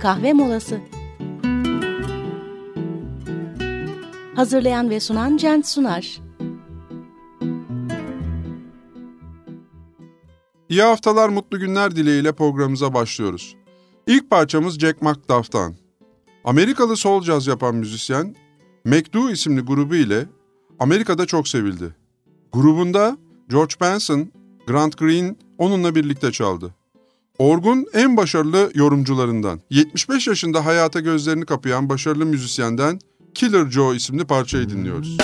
kahve molası. Hazırlayan ve sunan Cent Sunar. İyi haftalar, mutlu günler dileğiyle programımıza başlıyoruz. İlk parçamız Jack McDuff'tan. Amerikalı soul jazz yapan müzisyen, McDo isimli grubu ile Amerika'da çok sevildi. Grubunda George Benson, Grant Green onunla birlikte çaldı. Orgun en başarılı yorumcularından. 75 yaşında hayata gözlerini kapayan başarılı müzisyenden Killer Joe isimli parçayı dinliyoruz.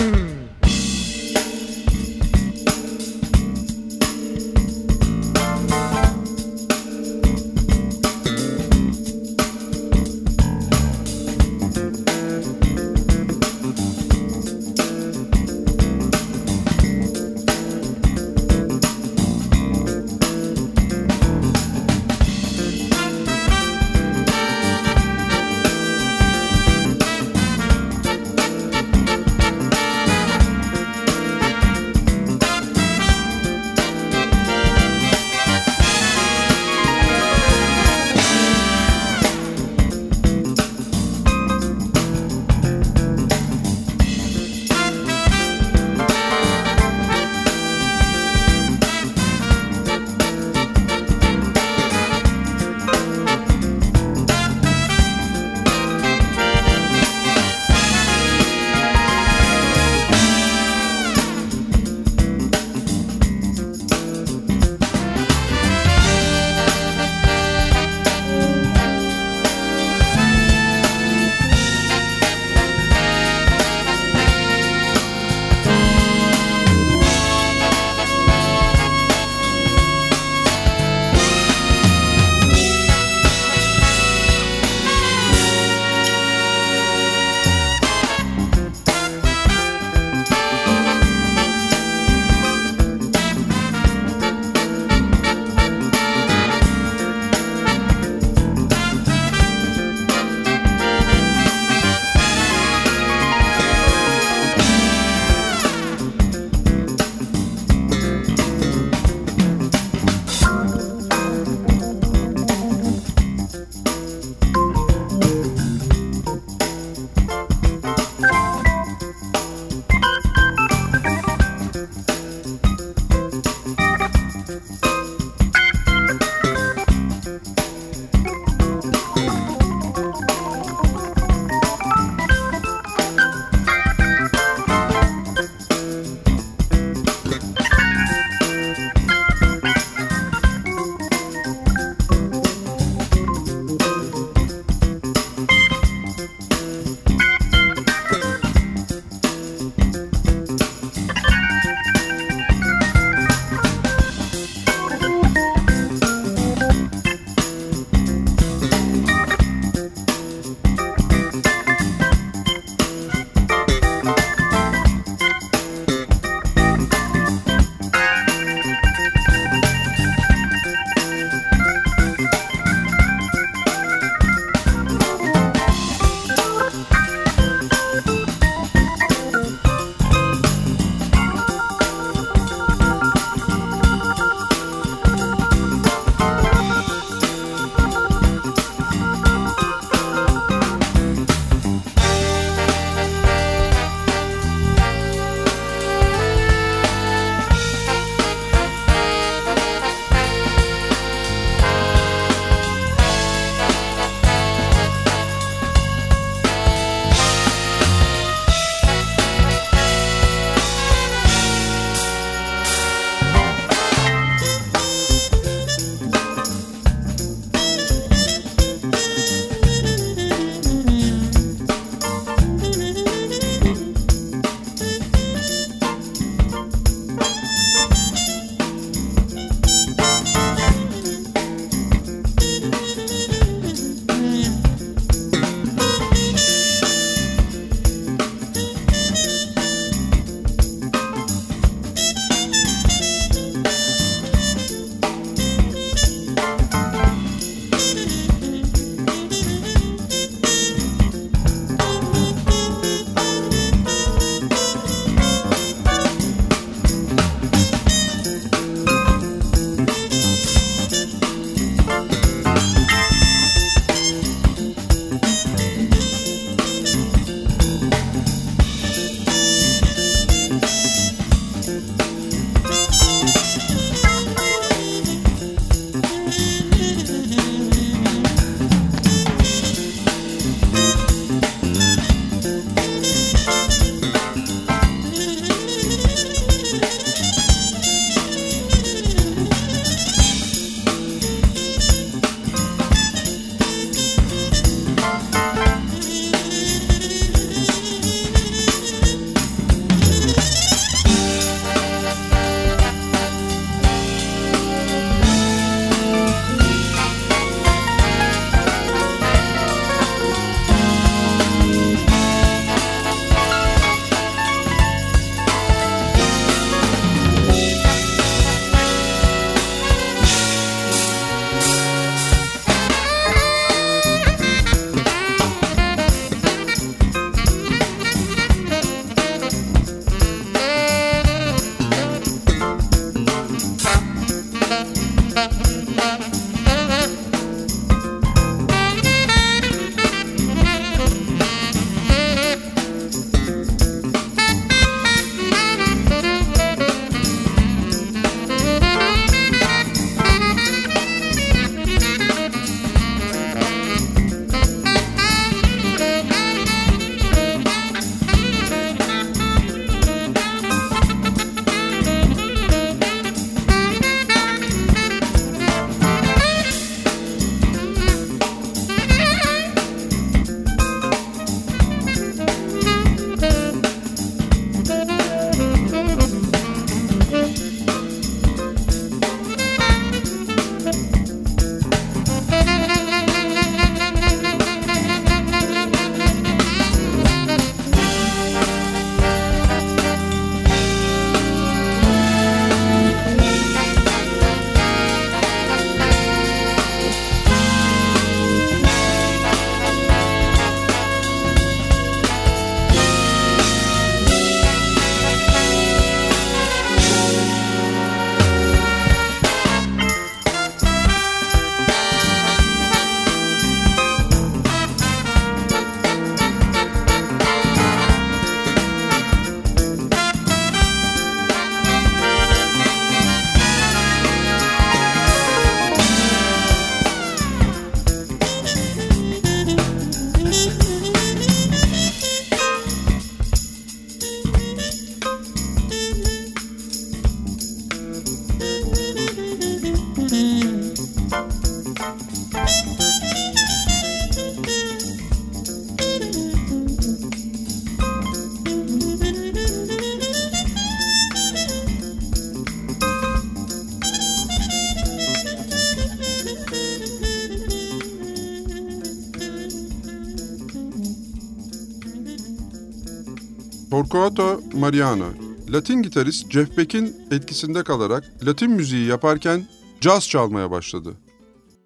Torquato Mariano, Latin gitarist Jeff Beck'in etkisinde kalarak Latin müziği yaparken caz çalmaya başladı.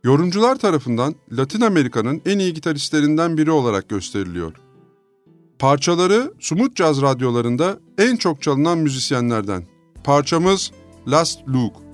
Yorumcular tarafından Latin Amerika'nın en iyi gitaristlerinden biri olarak gösteriliyor. Parçaları Sumut Caz radyolarında en çok çalınan müzisyenlerden. Parçamız Last Look.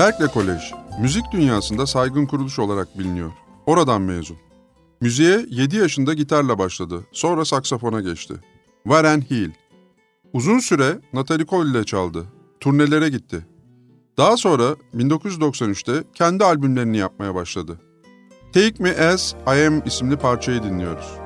Berkeley Kolej, müzik dünyasında saygın kuruluş olarak biliniyor. Oradan mezun. Müziğe 7 yaşında gitarla başladı, sonra saksafona geçti. Warren Hill. Uzun süre Natalie Cole ile çaldı, turnelere gitti. Daha sonra 1993'te kendi albümlerini yapmaya başladı. Take Me As I Am isimli parçayı dinliyoruz.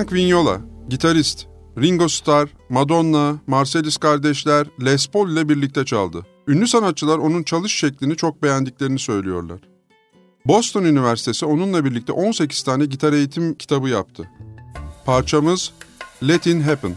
Frank Vignola, gitarist, Ringo Starr, Madonna, Marsalis kardeşler, Les Paul ile birlikte çaldı. Ünlü sanatçılar onun çalış şeklini çok beğendiklerini söylüyorlar. Boston Üniversitesi onunla birlikte 18 tane gitar eğitim kitabı yaptı. Parçamız Let It Happen.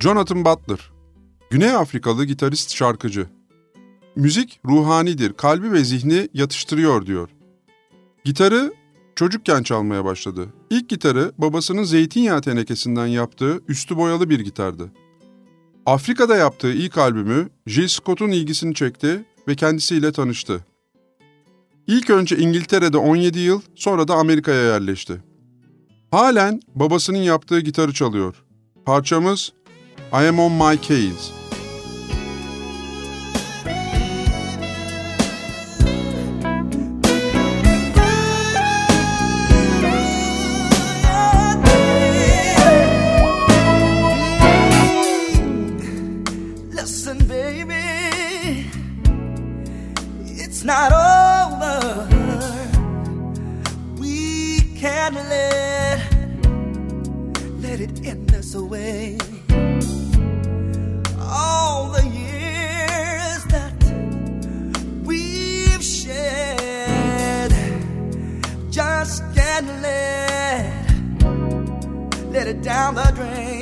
Jonathan Butler, Güney Afrikalı gitarist şarkıcı. Müzik ruhanidir, kalbi ve zihni yatıştırıyor diyor. Gitarı çocukken çalmaya başladı. İlk gitarı babasının zeytinyağı tenekesinden yaptığı üstü boyalı bir gitardı. Afrika'da yaptığı ilk albümü Jill Scott'un ilgisini çekti ve kendisiyle tanıştı. İlk önce İngiltere'de 17 yıl, sonra da Amerika'ya yerleşti. Halen babasının yaptığı gitarı çalıyor. Parçamız I Am On My Case. Listen, baby, it's not over. We can't let let it end us away. Down the drain.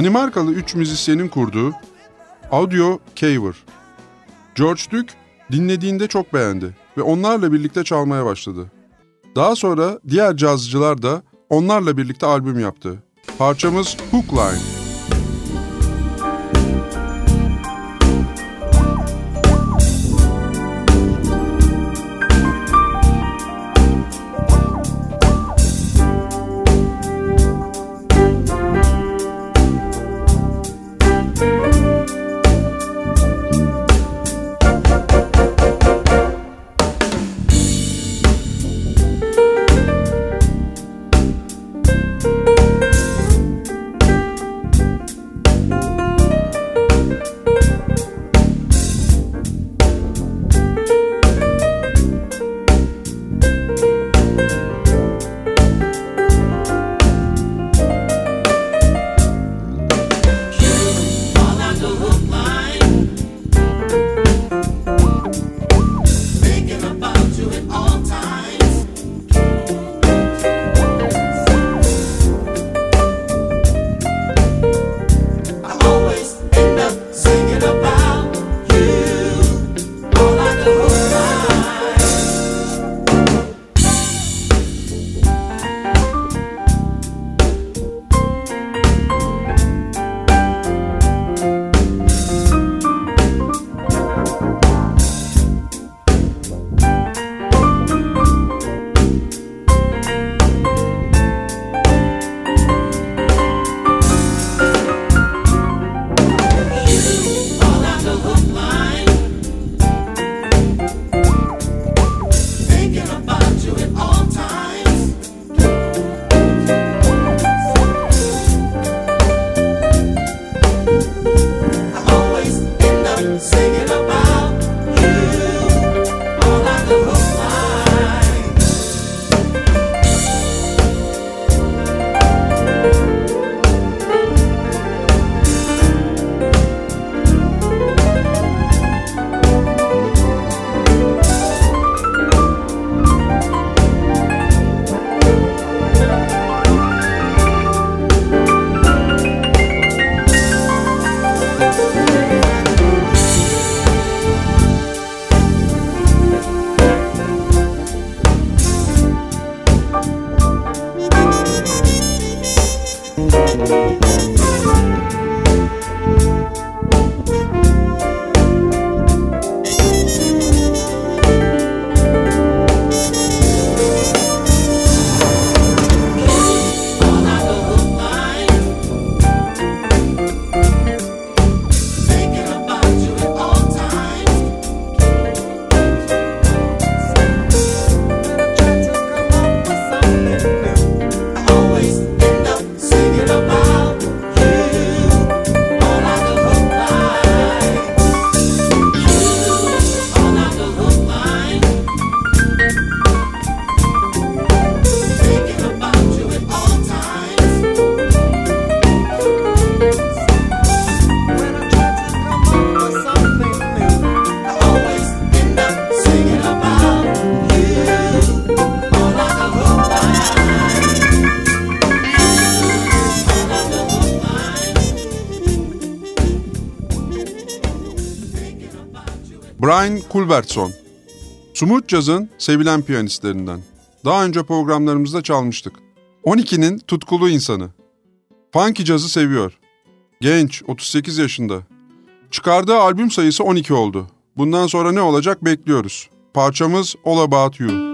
Danimarkalı üç müzisyenin kurduğu Audio Caver. George Duke dinlediğinde çok beğendi ve onlarla birlikte çalmaya başladı. Daha sonra diğer cazcılar da onlarla birlikte albüm yaptı. Parçamız Hook Brian Culbertson. Sumut Caz'ın sevilen piyanistlerinden. Daha önce programlarımızda çalmıştık. 12'nin tutkulu insanı. Funky cazı seviyor. Genç, 38 yaşında. Çıkardığı albüm sayısı 12 oldu. Bundan sonra ne olacak bekliyoruz. Parçamız All About You.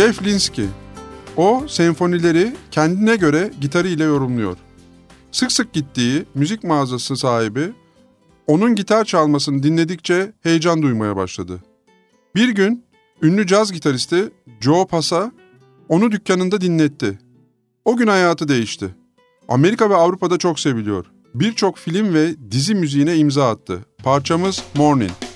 Jeff Linsky. O senfonileri kendine göre gitarı ile yorumluyor. Sık sık gittiği müzik mağazası sahibi onun gitar çalmasını dinledikçe heyecan duymaya başladı. Bir gün ünlü caz gitaristi Joe Pasa onu dükkanında dinletti. O gün hayatı değişti. Amerika ve Avrupa'da çok seviliyor. Birçok film ve dizi müziğine imza attı. Parçamız Morning.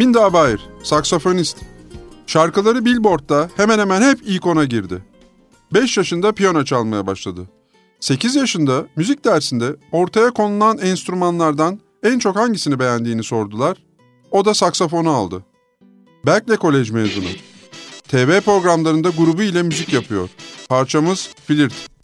Minda Bayer, saksafonist. Şarkıları Billboard'da hemen hemen hep ilk ona girdi. 5 yaşında piyano çalmaya başladı. 8 yaşında müzik dersinde ortaya konulan enstrümanlardan en çok hangisini beğendiğini sordular. O da saksafonu aldı. Berkeley Kolej mezunu. TV programlarında grubu ile müzik yapıyor. Parçamız Flirt.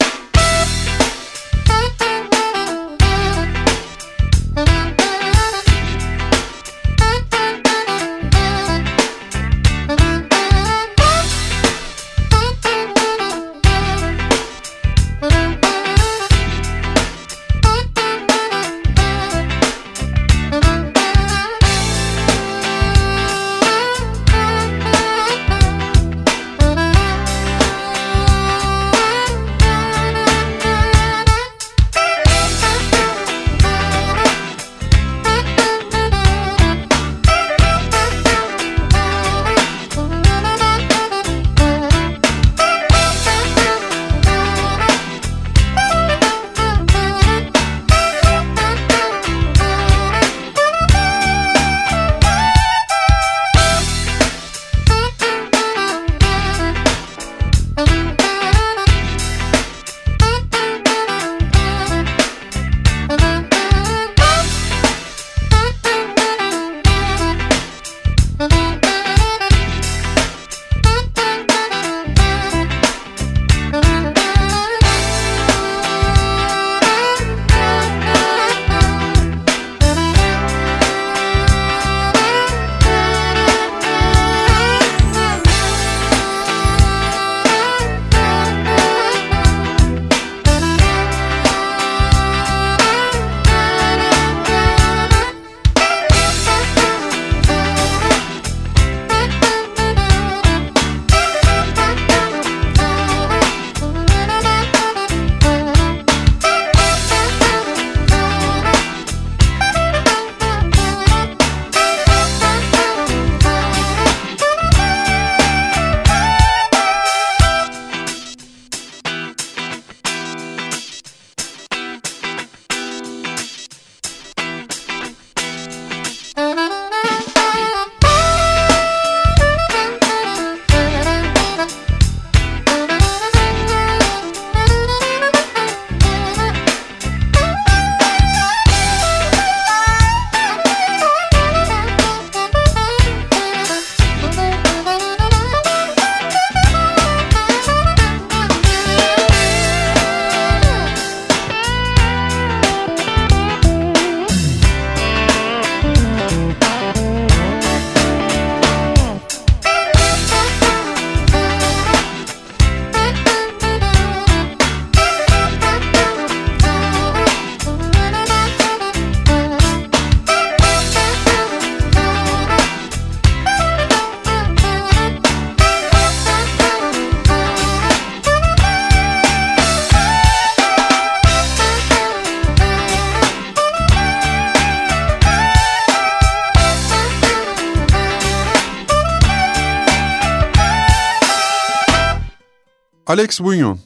Alex Bunyon,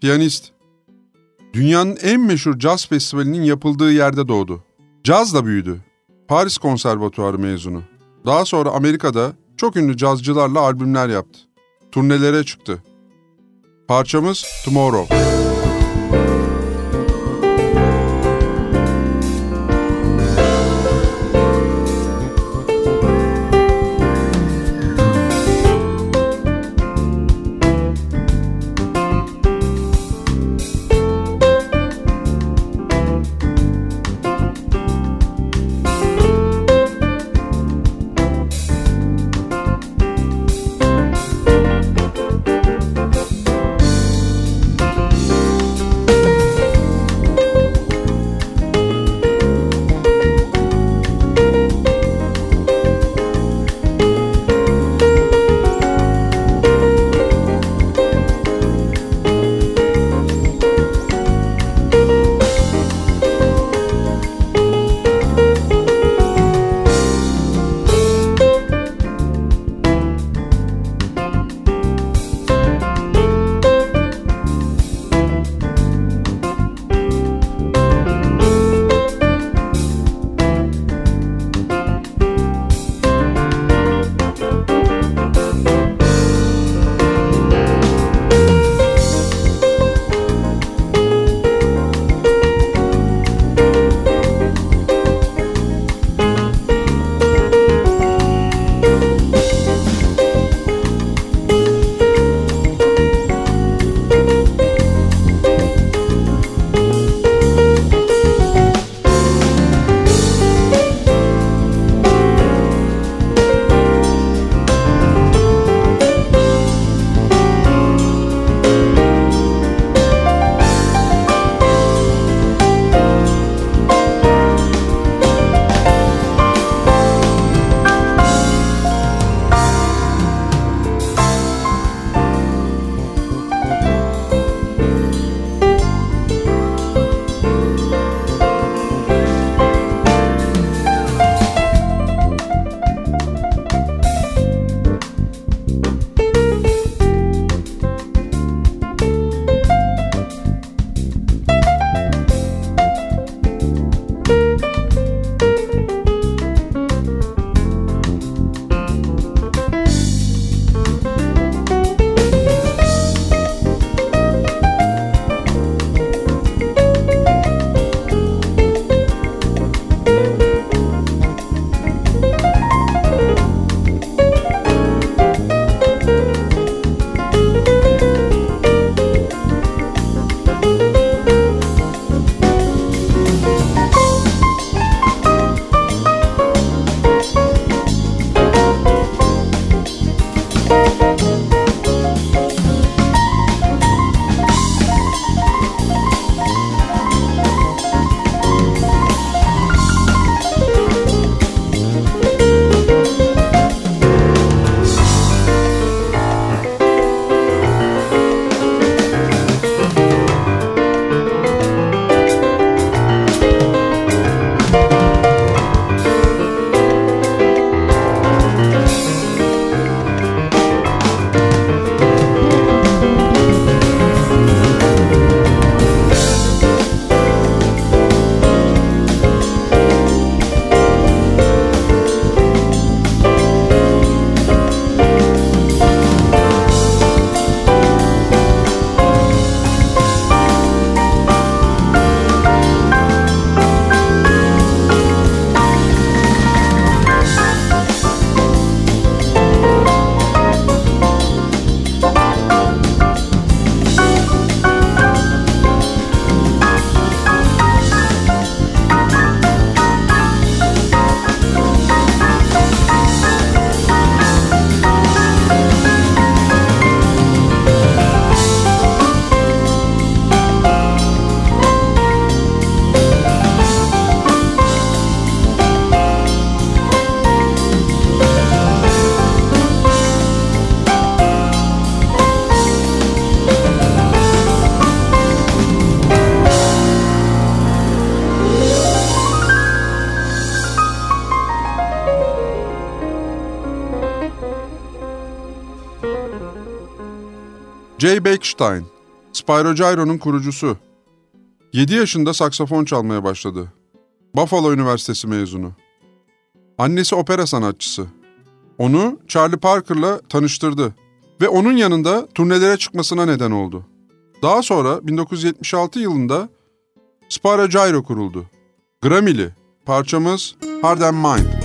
piyanist. Dünyanın en meşhur caz festivalinin yapıldığı yerde doğdu. Cazla büyüdü. Paris Konservatuarı mezunu. Daha sonra Amerika'da çok ünlü cazcılarla albümler yaptı. Turnelere çıktı. Parçamız Tomorrow. Beckstein, Spyro kurucusu. 7 yaşında saksafon çalmaya başladı. Buffalo Üniversitesi mezunu. Annesi opera sanatçısı. Onu Charlie Parker'la tanıştırdı ve onun yanında turnelere çıkmasına neden oldu. Daha sonra 1976 yılında Spyro kuruldu. Grammy'li parçamız Hard and Mind.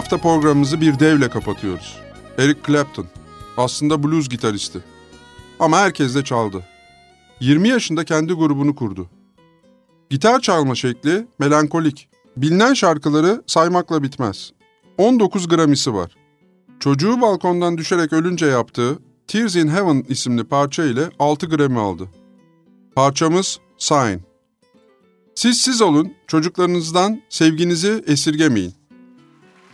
Hafta programımızı bir devle kapatıyoruz. Eric Clapton. Aslında blues gitaristi. Ama herkes de çaldı. 20 yaşında kendi grubunu kurdu. Gitar çalma şekli melankolik. Bilinen şarkıları saymakla bitmez. 19 Grammy'si var. Çocuğu balkondan düşerek ölünce yaptığı Tears in Heaven isimli parça ile 6 Grammy aldı. Parçamız Sign. Siz siz olun, çocuklarınızdan sevginizi esirgemeyin.